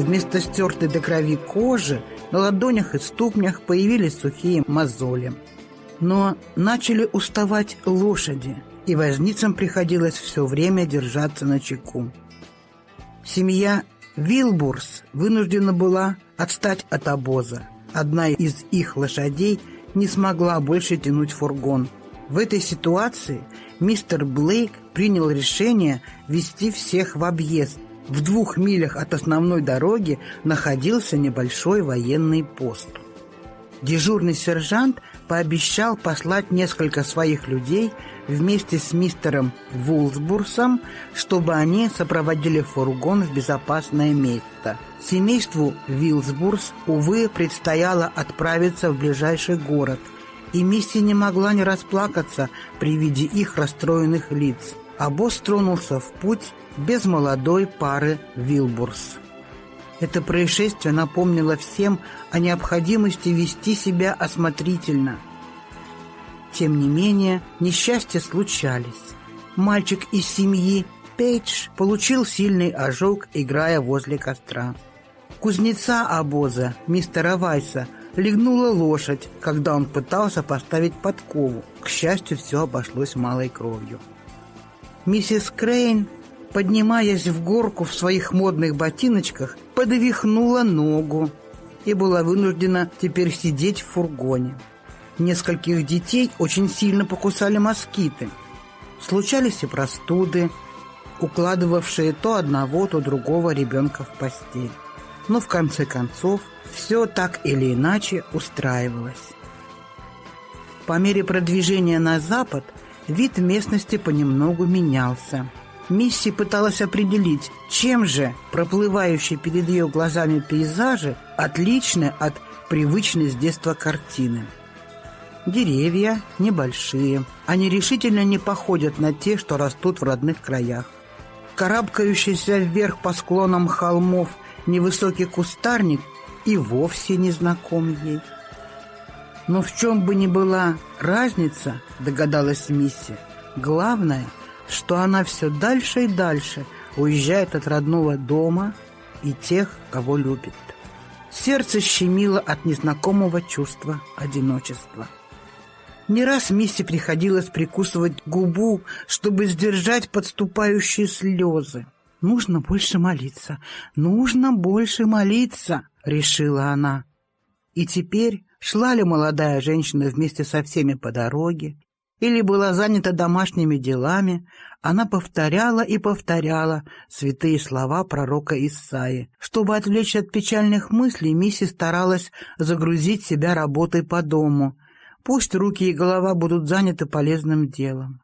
вместо стертой до крови кожи на ладонях и ступнях появились сухие мозоли. Но начали уставать лошади, и возницам приходилось все время держаться на чеку. Семья Вилбурс вынуждена была отстать от обоза. Одна из их лошадей не смогла больше тянуть фургон. В этой ситуации мистер Блейк принял решение вести всех в объезд. В двух милях от основной дороги находился небольшой военный пост. Дежурный сержант пообещал послать несколько своих людей вместе с мистером Вулсбурсом, чтобы они сопроводили фургон в безопасное место. Семейству Вилсбурс, увы, предстояло отправиться в ближайший город, и Мисси не могла не расплакаться при виде их расстроенных лиц. А босс тронулся в путь без молодой пары Вилбурс. Это происшествие напомнило всем о необходимости вести себя осмотрительно. Тем не менее, несчастья случались. Мальчик из семьи Пейдж получил сильный ожог, играя возле костра. Кузнеца обоза, мистера Вайса, легнула лошадь, когда он пытался поставить подкову. К счастью, все обошлось малой кровью. Миссис Крейн поднимаясь в горку в своих модных ботиночках, подвихнула ногу и была вынуждена теперь сидеть в фургоне. Нескольких детей очень сильно покусали москиты. Случались и простуды, укладывавшие то одного, то другого ребенка в постель. Но в конце концов все так или иначе устраивалось. По мере продвижения на запад вид местности понемногу менялся – Мисси пыталась определить, чем же проплывающие перед ее глазами пейзажи отличны от привычной с детства картины. Деревья небольшие, они решительно не походят на те, что растут в родных краях. Карабкающийся вверх по склонам холмов невысокий кустарник и вовсе не знаком ей. Но в чем бы ни была разница, догадалась Мисси, главное – что она все дальше и дальше уезжает от родного дома и тех, кого любит. Сердце щемило от незнакомого чувства одиночества. Не раз Мисси приходилось прикусывать губу, чтобы сдержать подступающие слезы. «Нужно больше молиться, нужно больше молиться», — решила она. И теперь шла ли молодая женщина вместе со всеми по дороге, или была занята домашними делами, она повторяла и повторяла святые слова пророка Исаи. Чтобы отвлечь от печальных мыслей, Мисси старалась загрузить себя работой по дому. Пусть руки и голова будут заняты полезным делом.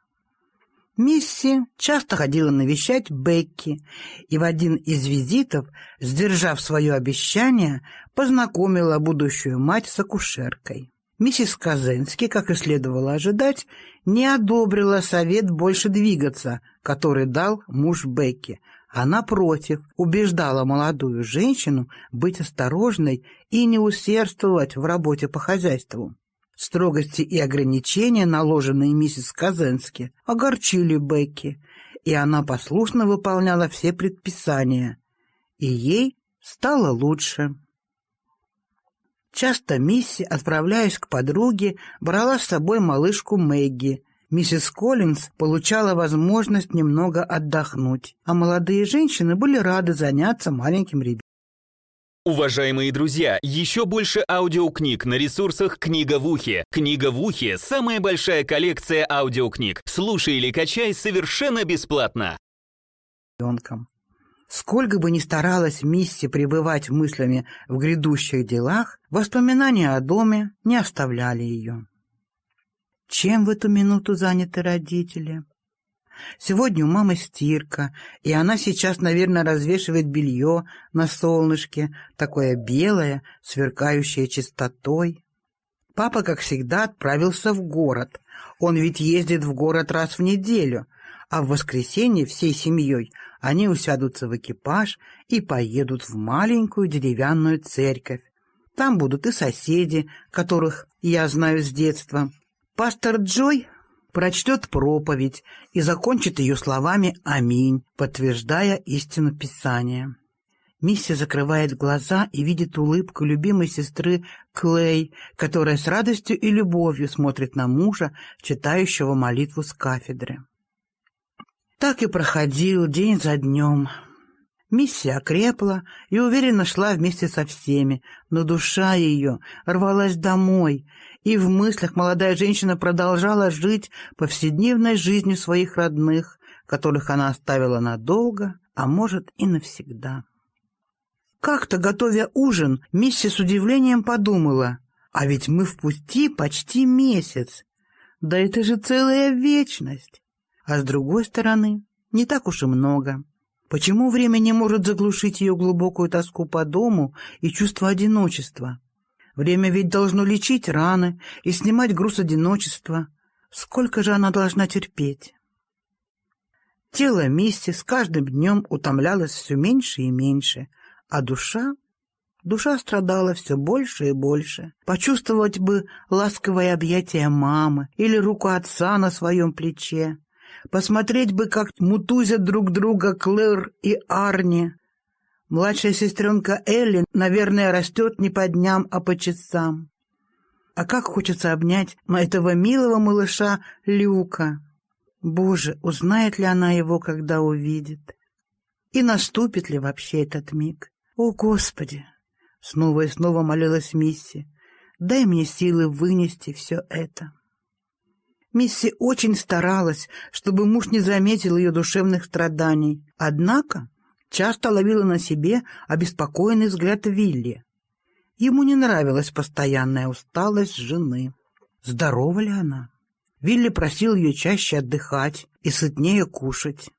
Мисси часто ходила навещать Бекки, и в один из визитов, сдержав свое обещание, познакомила будущую мать с акушеркой. Миссис Казенски, как и следовало ожидать, не одобрила совет больше двигаться, который дал муж Бекки, а напротив убеждала молодую женщину быть осторожной и не усердствовать в работе по хозяйству. Строгости и ограничения, наложенные миссис Казенски, огорчили Бекки, и она послушно выполняла все предписания, и ей стало лучше. Часто Мисси, отправляясь к подруге, брала с собой малышку Мэгги. Миссис Коллинз получала возможность немного отдохнуть, а молодые женщины были рады заняться маленьким ребенком. Уважаемые друзья, еще больше аудиокниг на ресурсах «Книга в ухе». «Книга в ухе» — самая большая коллекция аудиокниг. Слушай или качай совершенно бесплатно. Ребенком. Сколько бы ни старалась Мисси пребывать мыслями в грядущих делах, воспоминания о доме не оставляли ее. Чем в эту минуту заняты родители? Сегодня у мамы стирка, и она сейчас, наверное, развешивает белье на солнышке, такое белое, сверкающее чистотой. Папа, как всегда, отправился в город. Он ведь ездит в город раз в неделю, а в воскресенье всей семьей они усядутся в экипаж и поедут в маленькую деревянную церковь. Там будут и соседи, которых я знаю с детства. Пастор Джой прочтет проповедь и закончит ее словами «Аминь», подтверждая истину Писания. Мисси закрывает глаза и видит улыбку любимой сестры Клей, которая с радостью и любовью смотрит на мужа, читающего молитву с кафедры. Так и проходил день за днем. Мисси окрепла и уверенно шла вместе со всеми, но душа ее рвалась домой, и в мыслях молодая женщина продолжала жить повседневной жизнью своих родных, которых она оставила надолго, а может и навсегда. Как-то, готовя ужин, Мисси с удивлением подумала, а ведь мы в пути почти месяц. Да это же целая вечность. А с другой стороны, не так уж и много. Почему время не может заглушить ее глубокую тоску по дому и чувство одиночества? Время ведь должно лечить раны и снимать груз одиночества. Сколько же она должна терпеть? Тело Мисси с каждым днем утомлялось все меньше и меньше — а душа? Душа страдала все больше и больше. Почувствовать бы ласковое объятие мамы или руку отца на своем плече. Посмотреть бы, как мутузят друг друга Клэр и Арни. Младшая сестренка Элли, наверное, растет не по дням, а по часам. А как хочется обнять этого милого малыша Люка. Боже, узнает ли она его, когда увидит? И наступит ли вообще этот миг? «О, Господи!» — снова и снова молилась Мисси. «Дай мне силы вынести все это». Мисси очень старалась, чтобы муж не заметил ее душевных страданий. Однако часто ловила на себе обеспокоенный взгляд Вилли. Ему не нравилась постоянная усталость жены. Здорова ли она? Вилли просил ее чаще отдыхать и сытнее кушать.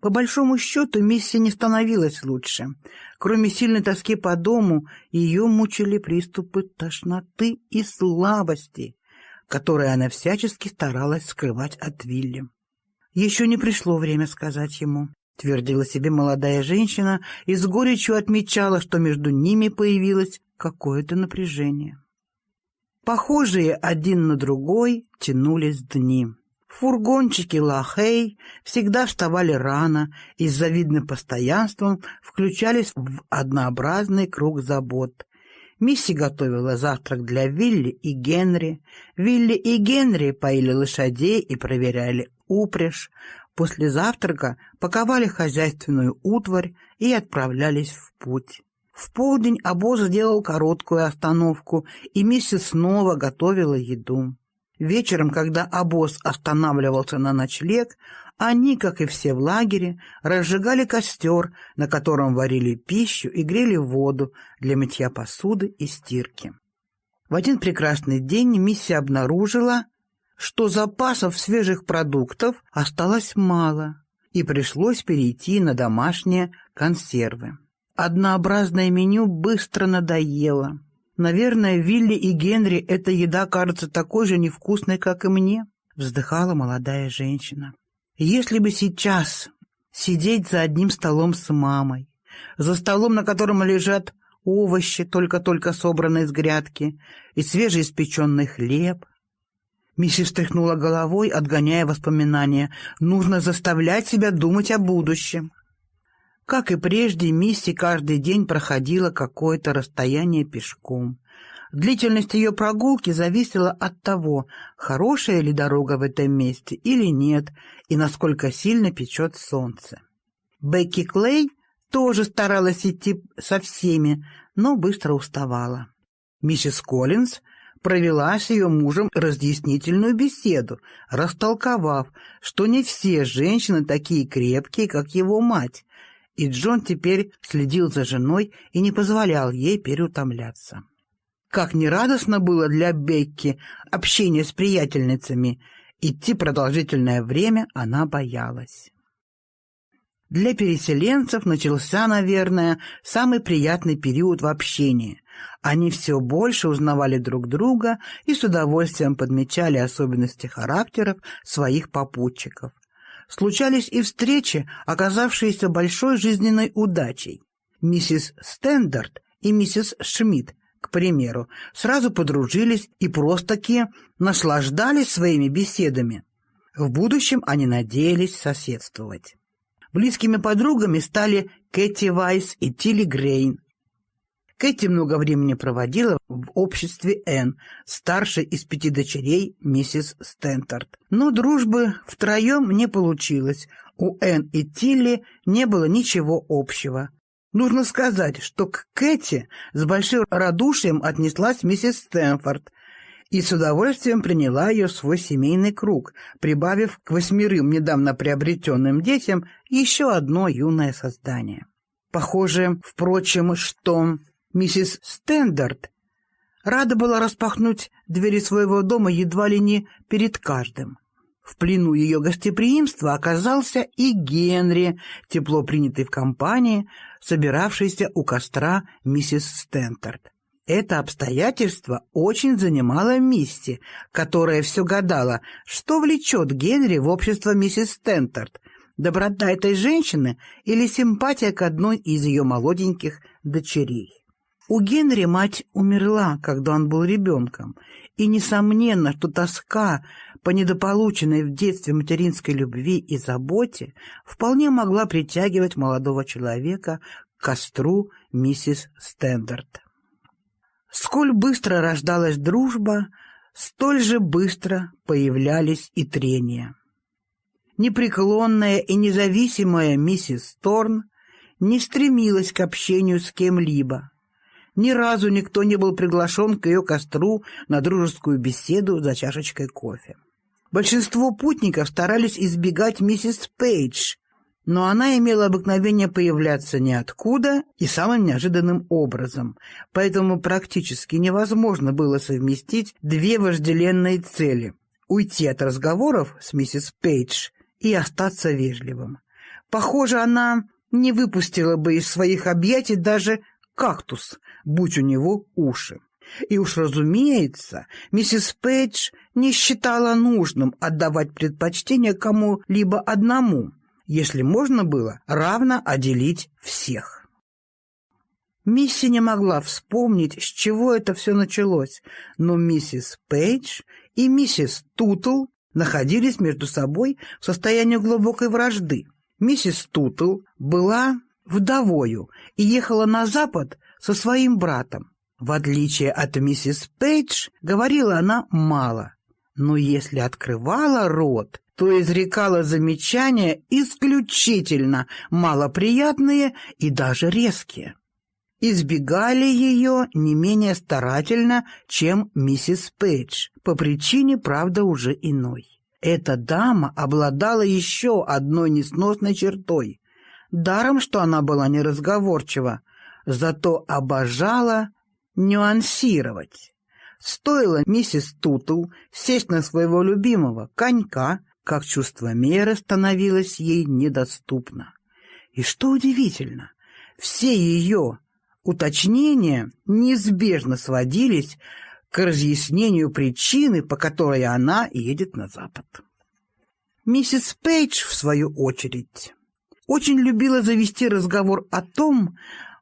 По большому счету, Мисси не становилась лучше. Кроме сильной тоски по дому, ее мучили приступы тошноты и слабости, которые она всячески старалась скрывать от Вилли. Еще не пришло время сказать ему, твердила себе молодая женщина и с горечью отмечала, что между ними появилось какое-то напряжение. Похожие один на другой тянулись дни. Фургончики Лахей всегда вставали рано и с завидным постоянством включались в однообразный круг забот. Мисси готовила завтрак для Вилли и Генри. Вилли и Генри поили лошадей и проверяли упряжь. После завтрака паковали хозяйственную утварь и отправлялись в путь. В полдень обоз сделал короткую остановку, и Мисси снова готовила еду. Вечером, когда обоз останавливался на ночлег, они, как и все в лагере, разжигали костер, на котором варили пищу и грели воду для мытья посуды и стирки. В один прекрасный день миссия обнаружила, что запасов свежих продуктов осталось мало, и пришлось перейти на домашние консервы. Однообразное меню быстро надоело. Наверное, Вилли и Генри эта еда кажется такой же невкусной, как и мне, вздыхала молодая женщина. Если бы сейчас сидеть за одним столом с мамой, за столом, на котором лежат овощи, только-только собранные с грядки, и свежеиспеченный хлеб. Миссис встряхнула головой, отгоняя воспоминания. Нужно заставлять себя думать о будущем. Как и прежде, Мисси каждый день проходила какое-то расстояние пешком. Длительность ее прогулки зависела от того, хорошая ли дорога в этом месте или нет, и насколько сильно печет солнце. Бекки Клей тоже старалась идти со всеми, но быстро уставала. Миссис Коллинз провела с ее мужем разъяснительную беседу, растолковав, что не все женщины такие крепкие, как его мать, и Джон теперь следил за женой и не позволял ей переутомляться. Как нерадостно было для Бекки общение с приятельницами, идти продолжительное время она боялась. Для переселенцев начался, наверное, самый приятный период в общении. Они все больше узнавали друг друга и с удовольствием подмечали особенности характеров своих попутчиков случались и встречи, оказавшиеся большой жизненной удачей. Миссис Стендарт и миссис Шмидт, к примеру, сразу подружились и просто-таки наслаждались своими беседами. В будущем они надеялись соседствовать. Близкими подругами стали Кэти Вайс и Тилли Грейн. Кэти много времени проводила в обществе Энн, старшей из пяти дочерей миссис Стентард. Но дружбы втроем не получилось. У Энн и Тилли не было ничего общего. Нужно сказать, что к Кэти с большим радушием отнеслась миссис Стэнфорд и с удовольствием приняла ее в свой семейный круг, прибавив к восьмерым недавно приобретенным детям еще одно юное создание. Похоже, впрочем, что Миссис Стендарт рада была распахнуть двери своего дома едва ли не перед каждым. В плену ее гостеприимства оказался и Генри, тепло принятый в компании, собиравшийся у костра миссис Стентард. Это обстоятельство очень занимало Мисси, которая все гадала, что влечет Генри в общество миссис Стентард, доброта этой женщины или симпатия к одной из ее молоденьких дочерей. У Генри мать умерла, когда он был ребенком, и несомненно, что тоска по недополученной в детстве материнской любви и заботе вполне могла притягивать молодого человека к костру миссис Стендарт. Сколь быстро рождалась дружба, столь же быстро появлялись и трения. Непреклонная и независимая миссис Торн не стремилась к общению с кем-либо, ни разу никто не был приглашен к ее костру на дружескую беседу за чашечкой кофе. Большинство путников старались избегать миссис Пейдж, но она имела обыкновение появляться ниоткуда и самым неожиданным образом, поэтому практически невозможно было совместить две вожделенные цели – уйти от разговоров с миссис Пейдж и остаться вежливым. Похоже, она не выпустила бы из своих объятий даже кактус, будь у него уши. И уж разумеется, миссис Пейдж не считала нужным отдавать предпочтение кому-либо одному, если можно было равно отделить всех. Мисси не могла вспомнить, с чего это все началось, но миссис Пейдж и миссис Тутл находились между собой в состоянии глубокой вражды. Миссис Тутл была вдовою и ехала на запад со своим братом. В отличие от миссис Пейдж, говорила она мало, но если открывала рот, то изрекала замечания исключительно малоприятные и даже резкие. Избегали ее не менее старательно, чем миссис Пейдж, по причине, правда, уже иной. Эта дама обладала еще одной несносной чертой. Даром, что она была неразговорчива, зато обожала нюансировать. Стоило миссис Тутл сесть на своего любимого конька, как чувство меры становилось ей недоступно. И что удивительно, все ее уточнения неизбежно сводились к разъяснению причины, по которой она едет на запад. Миссис Пейдж, в свою очередь, очень любила завести разговор о том,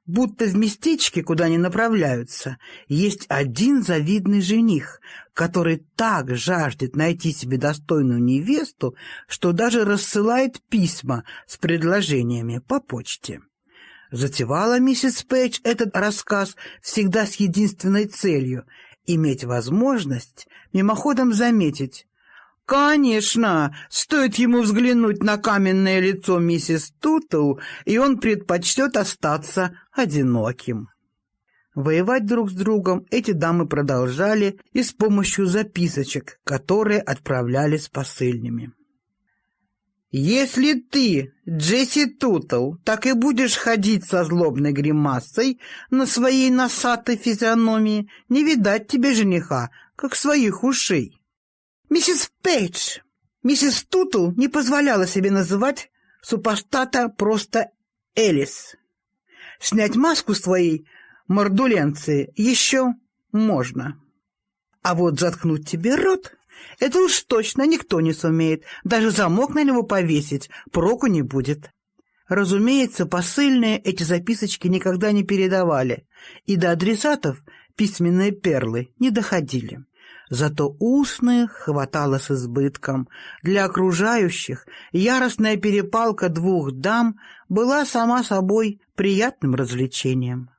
будто в местечке, куда они направляются, есть один завидный жених, который так жаждет найти себе достойную невесту, что даже рассылает письма с предложениями по почте. Затевала миссис Пейдж этот рассказ всегда с единственной целью — иметь возможность мимоходом заметить, Конечно, стоит ему взглянуть на каменное лицо миссис Тутл, и он предпочтет остаться одиноким. Воевать друг с другом эти дамы продолжали и с помощью записочек, которые отправляли с посыльными. «Если ты, Джесси Тутл, так и будешь ходить со злобной гримасой на своей носатой физиономии, не видать тебе жениха, как своих ушей». Миссис Пейдж, миссис Тутл не позволяла себе называть супостата просто Элис. Снять маску своей мордуленции еще можно. А вот заткнуть тебе рот — это уж точно никто не сумеет. Даже замок на него повесить проку не будет. Разумеется, посыльные эти записочки никогда не передавали, и до адресатов письменные перлы не доходили. Зато устных хватало с избытком. Для окружающих яростная перепалка двух дам была сама собой приятным развлечением.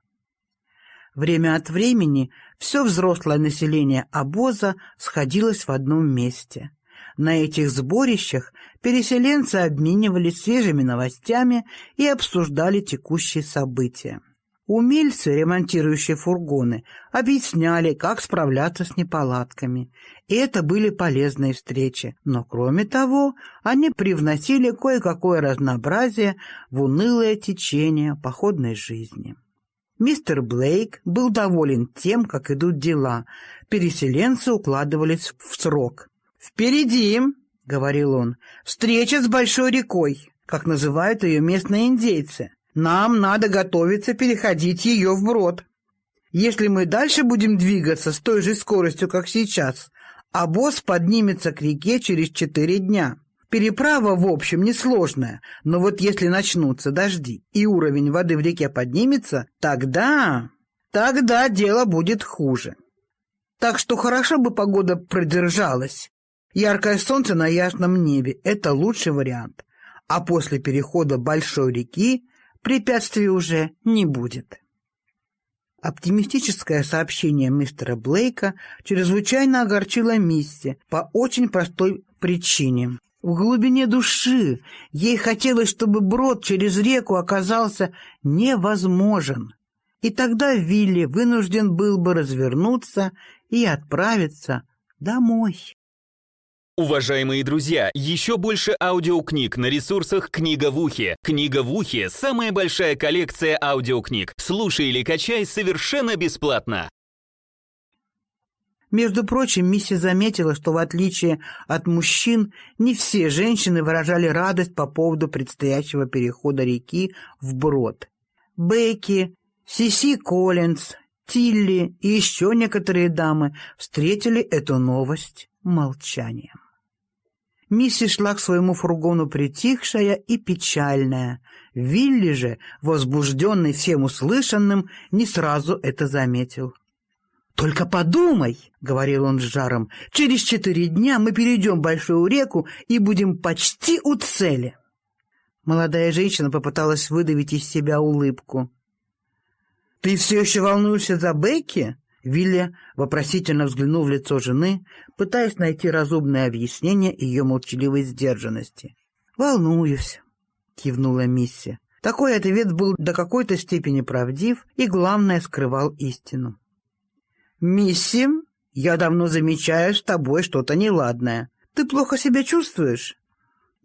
Время от времени все взрослое население обоза сходилось в одном месте. На этих сборищах переселенцы обменивались свежими новостями и обсуждали текущие события. Умельцы, ремонтирующие фургоны, объясняли, как справляться с неполадками. И это были полезные встречи. Но, кроме того, они привносили кое-какое разнообразие в унылое течение походной жизни. Мистер Блейк был доволен тем, как идут дела. Переселенцы укладывались в срок. «Впереди!» — говорил он. «Встреча с большой рекой, как называют ее местные индейцы. Нам надо готовиться переходить ее вброд. Если мы дальше будем двигаться с той же скоростью, как сейчас, а босс поднимется к реке через четыре дня. Переправа, в общем, несложная, но вот если начнутся дожди и уровень воды в реке поднимется, тогда... тогда дело будет хуже. Так что хорошо бы погода продержалась. Яркое солнце на ясном небе – это лучший вариант. А после перехода большой реки препятствий уже не будет. Оптимистическое сообщение мистера Блейка чрезвычайно огорчило Мисси по очень простой причине. В глубине души ей хотелось, чтобы брод через реку оказался невозможен. И тогда Вилли вынужден был бы развернуться и отправиться домой. Уважаемые друзья, еще больше аудиокниг на ресурсах «Книга в ухе». «Книга в ухе» — самая большая коллекция аудиокниг. Слушай или качай совершенно бесплатно. Между прочим, миссис заметила, что в отличие от мужчин, не все женщины выражали радость по поводу предстоящего перехода реки в брод. Бекки, Сиси Коллинз, Тилли и еще некоторые дамы встретили эту новость молчанием. Мисси шла к своему фургону притихшая и печальная. Вилли же, возбужденный всем услышанным, не сразу это заметил. «Только подумай», — говорил он с жаром, — «через четыре дня мы перейдем большую реку и будем почти у цели». Молодая женщина попыталась выдавить из себя улыбку. «Ты все еще волнуешься за Бекки?» Вилли вопросительно взглянул в лицо жены, пытаясь найти разумное объяснение ее молчаливой сдержанности. «Волнуюсь», — кивнула Мисси. Такой ответ был до какой-то степени правдив и, главное, скрывал истину. «Мисси, я давно замечаю с тобой что-то неладное. Ты плохо себя чувствуешь?»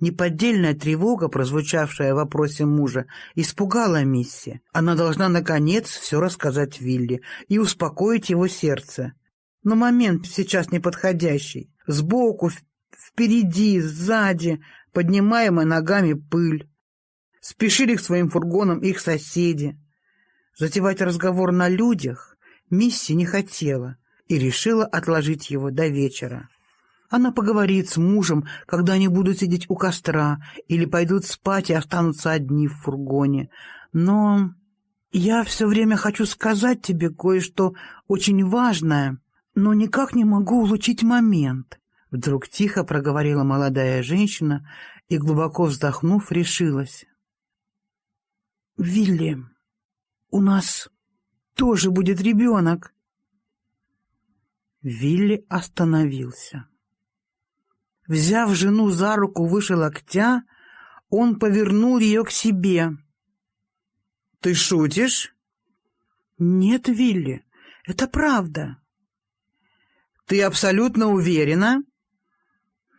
Неподдельная тревога, прозвучавшая в вопросе мужа, испугала Мисси. Она должна, наконец, все рассказать Вилли и успокоить его сердце. Но момент сейчас неподходящий. Сбоку, впереди, сзади, поднимаемая ногами пыль. Спешили к своим фургонам их соседи. Затевать разговор на людях Мисси не хотела и решила отложить его до вечера. Она поговорит с мужем, когда они будут сидеть у костра, или пойдут спать и останутся одни в фургоне. Но я все время хочу сказать тебе кое-что очень важное, но никак не могу улучить момент. Вдруг тихо проговорила молодая женщина и, глубоко вздохнув, решилась. «Вилли, у нас тоже будет ребенок». Вилли остановился. Взяв жену за руку выше локтя, он повернул ее к себе. «Ты шутишь?» «Нет, Вилли, это правда». «Ты абсолютно уверена?»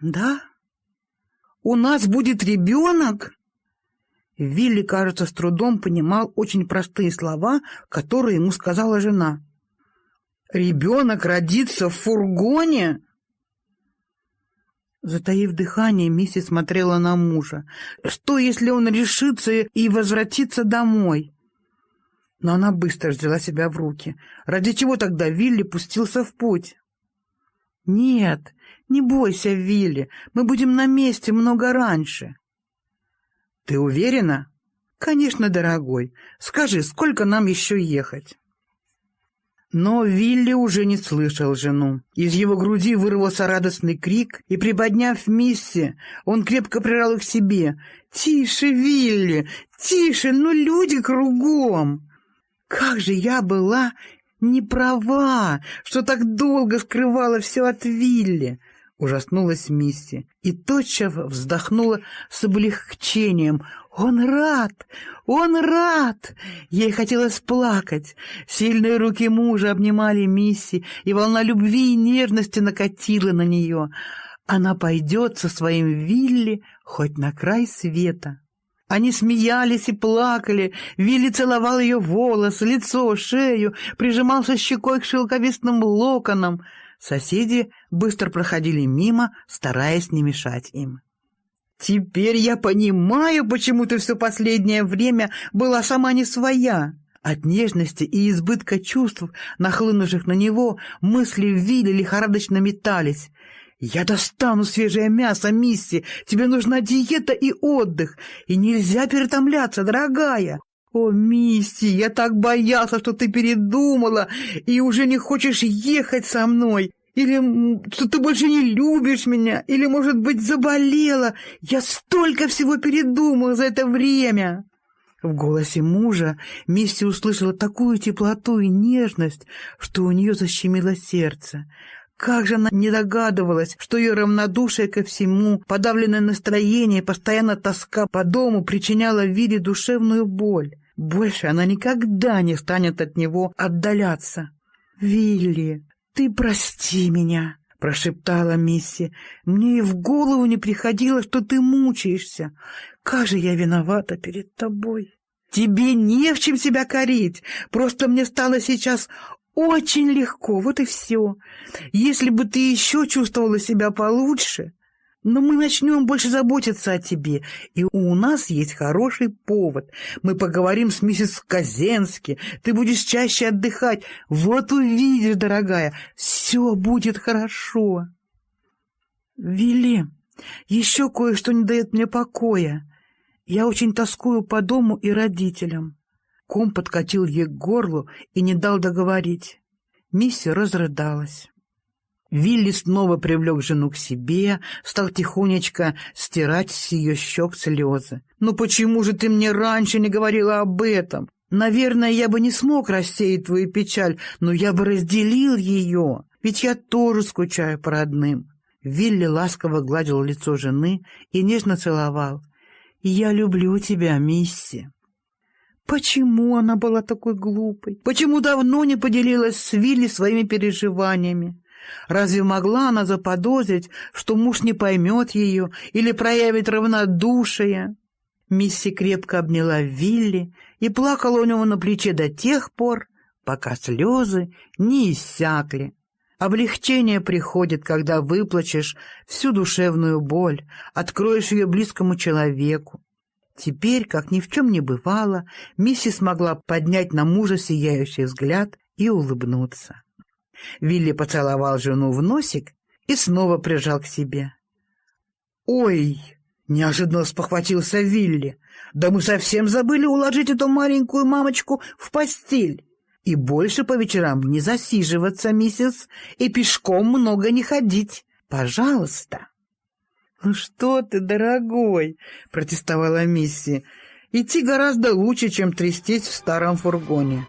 «Да». «У нас будет ребенок?» Вилли, кажется, с трудом понимал очень простые слова, которые ему сказала жена. «Ребенок родится в фургоне?» Затаив дыхание, миссис смотрела на мужа. Что, если он решится и возвратится домой? Но она быстро взяла себя в руки. Ради чего тогда Вилли пустился в путь? «Нет, не бойся, Вилли, мы будем на месте много раньше». «Ты уверена?» «Конечно, дорогой. Скажи, сколько нам еще ехать?» Но Вилли уже не слышал жену. Из его груди вырвался радостный крик, и, приподняв Мисси, он крепко прижал их к себе. «Тише, Вилли! Тише! Ну, люди кругом!» «Как же я была не права, что так долго скрывала все от Вилли!» Ужаснулась Мисси и тотчас вздохнула с облегчением. «Он рад! Он рад!» Ей хотелось плакать. Сильные руки мужа обнимали Мисси, и волна любви и нежности накатила на нее. Она пойдет со своим Вилли хоть на край света. Они смеялись и плакали. Вилли целовал ее волосы, лицо, шею, прижимался щекой к шелковистным локонам — Соседи быстро проходили мимо, стараясь не мешать им. «Теперь я понимаю, почему ты все последнее время была сама не своя». От нежности и избытка чувств, нахлынувших на него, мысли Вилли лихорадочно метались. «Я достану свежее мясо, Мисси. Тебе нужна диета и отдых. И нельзя перетомляться, дорогая. «О, Мисси, я так боялся, что ты передумала и уже не хочешь ехать со мной. Или что ты больше не любишь меня, или, может быть, заболела. Я столько всего передумала за это время!» В голосе мужа Мисси услышала такую теплоту и нежность, что у нее защемило сердце. Как же она не догадывалась, что ее равнодушие ко всему, подавленное настроение, постоянно тоска по дому причиняла Виле душевную боль. Больше она никогда не станет от него отдаляться. «Вилли, ты прости меня», — прошептала Мисси. «Мне и в голову не приходило, что ты мучаешься. Как же я виновата перед тобой!» «Тебе не в чем себя корить. Просто мне стало сейчас очень легко, вот и все. Если бы ты еще чувствовала себя получше, но мы начнем больше заботиться о тебе, и у нас есть хороший повод. Мы поговорим с миссис Казенски, ты будешь чаще отдыхать. Вот увидишь, дорогая, все будет хорошо. Вели, еще кое-что не дает мне покоя. Я очень тоскую по дому и родителям. Ком подкатил ей к горлу и не дал договорить. Мисси разрыдалась. Вилли снова привлек жену к себе, стал тихонечко стирать с ее щек слезы. «Ну почему же ты мне раньше не говорила об этом? Наверное, я бы не смог рассеять твою печаль, но я бы разделил ее, ведь я тоже скучаю по родным». Вилли ласково гладил лицо жены и нежно целовал. «Я люблю тебя, Мисси». Почему она была такой глупой? Почему давно не поделилась с Вилли своими переживаниями? Разве могла она заподозрить, что муж не поймет ее или проявит равнодушие? Мисси крепко обняла Вилли и плакала у него на плече до тех пор, пока слезы не иссякли. Облегчение приходит, когда выплачешь всю душевную боль, откроешь ее близкому человеку. Теперь, как ни в чем не бывало, Мисси смогла поднять на мужа сияющий взгляд и улыбнуться. Вилли поцеловал жену в носик и снова прижал к себе. «Ой!» — неожиданно спохватился Вилли. «Да мы совсем забыли уложить эту маленькую мамочку в постель. И больше по вечерам не засиживаться, миссис, и пешком много не ходить. Пожалуйста!» «Ну что ты, дорогой!» — протестовала Мисси. «Идти гораздо лучше, чем трястись в старом фургоне».